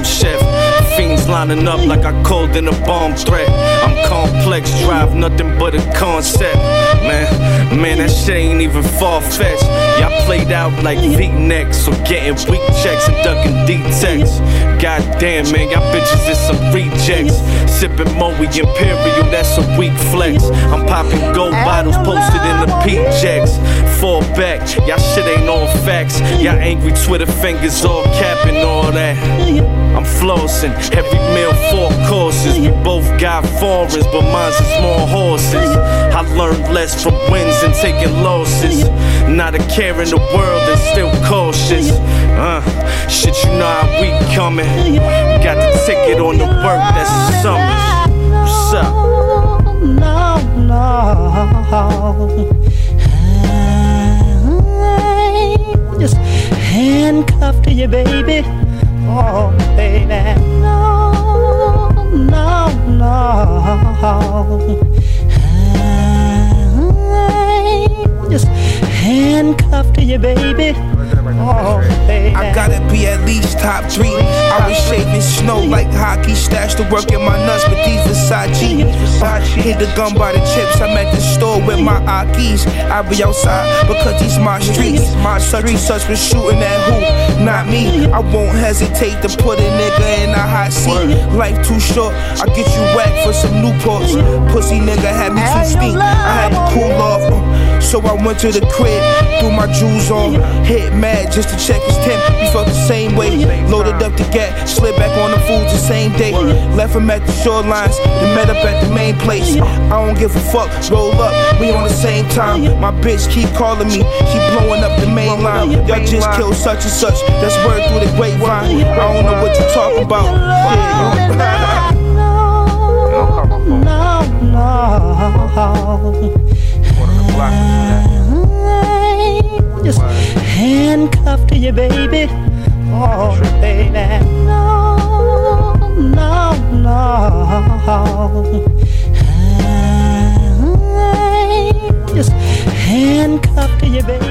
bomb chef. Fiends lining up like I called in a bomb threat. I'm complex, drive nothing but a concept. Man, man, that shit ain't even far fetched. Y'all played out like V-necks, so getting weak checks and ducking D-techs. Goddamn, man, y'all bitches is some rejects. Sipping Moe Imperial, that's a weak flex. I'm popping gold bottles posted in the P-Jacks. Fall back, y'all shit ain't all facts. Y'all angry Twitter fingers all capping all that. I'm flossing, every meal four courses. We both got foreigns, but mine's is more horses. I learned less from wins and taking losses. Not a care in the world and still cautious. Uh, shit, you know how we coming. Got the ticket on the work, that's the. What's up? No, no. I'm to you, baby. Oh, baby. No, no, no. I'm just handcuffed to you, baby. Oh, baby. I gotta be at least top three. I was shaving snow like hockey, stashed to work in my nuts, but these Versace. Hit the gun by the chips. I'm at the store with my Akis. I be outside because these my streets. My such such was shooting at who? Not me. I won't hesitate to put a nigga in a hot seat. Life too short. I get you whacked for some Newports. Pussy nigga had me too steep. I had to cool off. Uh, so I went to the crib, threw my jewels on, hit mad just to check his temp. We felt the same way. Loaded up the gat, slid same day. Left him at the shorelines, then met up at the main place. I don't give a fuck, roll up, we on the same time. My bitch keep calling me, she blowing up the main line. Y'all just killed such and such, that's word through the grapevine. I don't know what you talk about. No, no. Just handcuffed to you, baby. Oh, baby. baby.